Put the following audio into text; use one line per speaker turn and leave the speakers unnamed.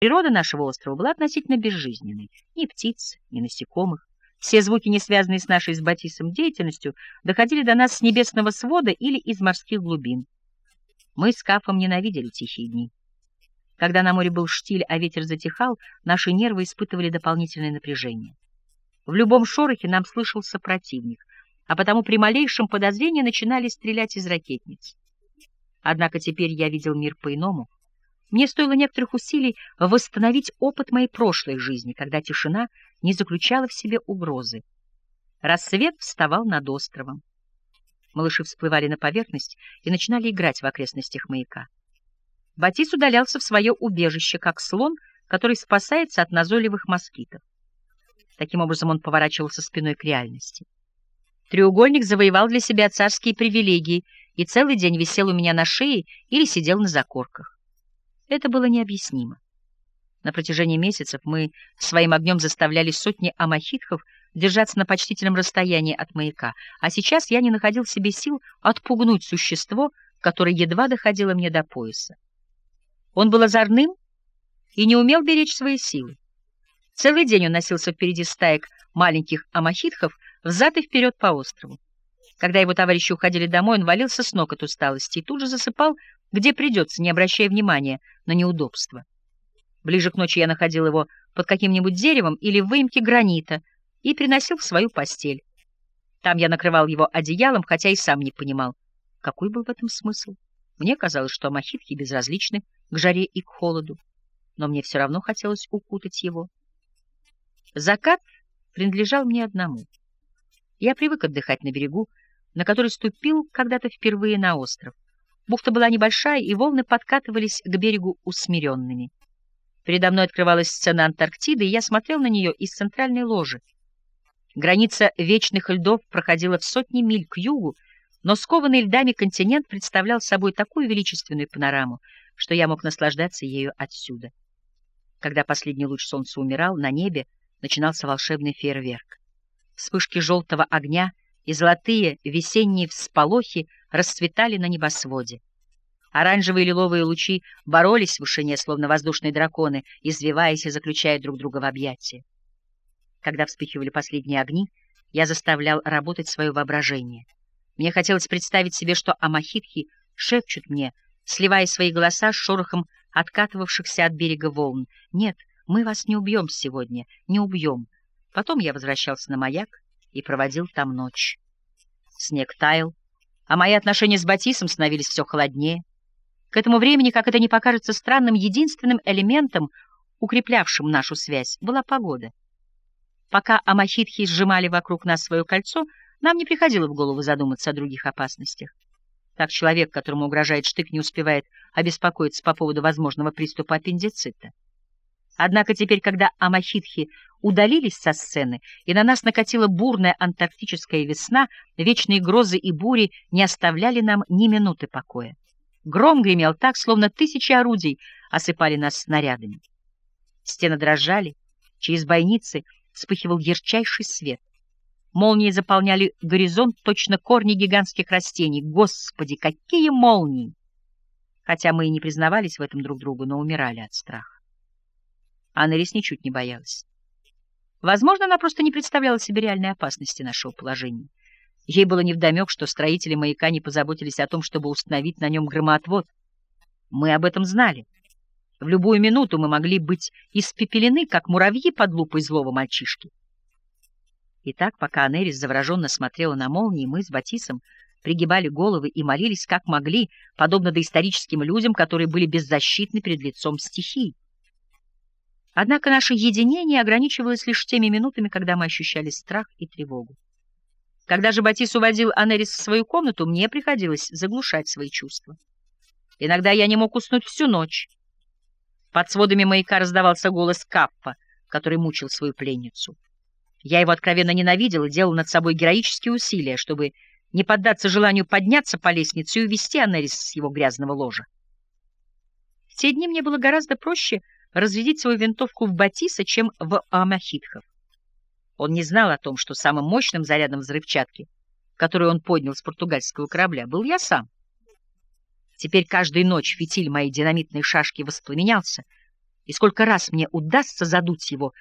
Природа нашего острова была относительно безжизненной. Ни птиц, ни насекомых. Все звуки, не связанные с нашей с Батисом деятельностью, доходили до нас с небесного свода или из морских глубин. Мы с Кафом ненавидели тихие дни. Когда на море был штиль, а ветер затихал, наши нервы испытывали дополнительное напряжение. В любом шорохе нам слышался противник, а потому при малейшем подозрении начинали стрелять из ракетниц. Однако теперь я видел мир по-иному. Мне стоило некоторых усилий восстановить опыт моей прошлой жизни, когда тишина не заключала в себе угрозы. Рассвет вставал над островом. Малыши всплывали на поверхность и начинали играть в окрестностях маяка. Батис удалялся в свое убежище, как слон, который спасается от назойливых москитов. Таким образом он поворачивался спиной к реальности. Треугольник завоевал для себя царские привилегии и целый день висел у меня на шее или сидел на закорках. Это было необъяснимо. На протяжении месяцев мы своим огнем заставляли сотни амахитхов держаться на почтительном расстоянии от маяка, а сейчас я не находил в себе сил отпугнуть существо, которое едва доходило мне до пояса. Он был озорным и не умел беречь свои силы. Целый день он носился впереди стаек маленьких амахитхов взад и вперед по острову. Когда его товарищи уходили домой, он валился с ног от усталости и тут же засыпал, где придется, не обращая внимания на неудобства. Ближе к ночи я находил его под каким-нибудь деревом или в выемке гранита и приносил в свою постель. Там я накрывал его одеялом, хотя и сам не понимал, какой был в этом смысл. Мне казалось, что амахитки безразличны к жаре и к холоду, но мне все равно хотелось укутать его. Закат принадлежал мне одному. Я привык отдыхать на берегу, на который ступил когда-то впервые на остров. Бухта была небольшая, и волны подкатывались к берегу усмиренными. Передо мной открывалась сцена Антарктиды, и я смотрел на нее из центральной ложи. Граница вечных льдов проходила в сотни миль к югу, но скованный льдами континент представлял собой такую величественную панораму, что я мог наслаждаться ею отсюда. Когда последний луч солнца умирал, на небе начинался волшебный фейерверк. Вспышки желтого огня и золотые весенние всполохи расцветали на небосводе. Оранжевые и лиловые лучи боролись в вышине, словно воздушные драконы, извиваясь и заключая друг друга в объятия. Когда вспыхивали последние огни, я заставлял работать свое воображение. Мне хотелось представить себе, что амахитхи шепчут мне, сливая свои голоса с шорохом откатывавшихся от берега волн. «Нет, мы вас не убьем сегодня, не убьем». Потом я возвращался на маяк и проводил там ночь. Снег таял, а мои отношения с Батисом становились все холоднее. К этому времени, как это не покажется странным, единственным элементом, укреплявшим нашу связь, была погода. Пока амахитхи сжимали вокруг нас свое кольцо, нам не приходило в голову задуматься о других опасностях. Так человек, которому угрожает штык, не успевает обеспокоиться по поводу возможного приступа аппендицита. Однако теперь, когда амахитхи удалились со сцены, и на нас накатила бурная антарктическая весна, вечные грозы и бури не оставляли нам ни минуты покоя. Гром гремел так, словно тысячи орудий осыпали нас снарядами. Стены дрожали, через бойницы вспыхивал ярчайший свет. Молнии заполняли горизонт, точно корни гигантских растений. Господи, какие молнии! Хотя мы и не признавались в этом друг другу, но умирали от страха. Аннелис ничуть не боялась. Возможно, она просто не представляла себе реальной опасности нашего положения. Ей было невдомек, что строители маяка не позаботились о том, чтобы установить на нем громоотвод. Мы об этом знали. В любую минуту мы могли быть испепелены, как муравьи под лупой злого мальчишки. И так, пока Анерис завороженно смотрела на молнии, мы с Батисом пригибали головы и молились, как могли, подобно доисторическим людям, которые были беззащитны перед лицом стихий. Однако наше единение ограничивалось лишь теми минутами, когда мы ощущали страх и тревогу. Когда же Батис уводил Анерис в свою комнату, мне приходилось заглушать свои чувства. Иногда я не мог уснуть всю ночь. Под сводами маяка раздавался голос Каппа, который мучил свою пленницу. Я его откровенно ненавидел и делал над собой героические усилия, чтобы не поддаться желанию подняться по лестнице и увести Анерис с его грязного ложа. В те дни мне было гораздо проще разрядить свою винтовку в Батиса, чем в Амахитхов. Он не знал о том, что самым мощным зарядом взрывчатки, который он поднял с португальского корабля, был я сам. Теперь каждую ночь фитиль моей динамитной шашки воспламенялся, и сколько раз мне удастся задуть его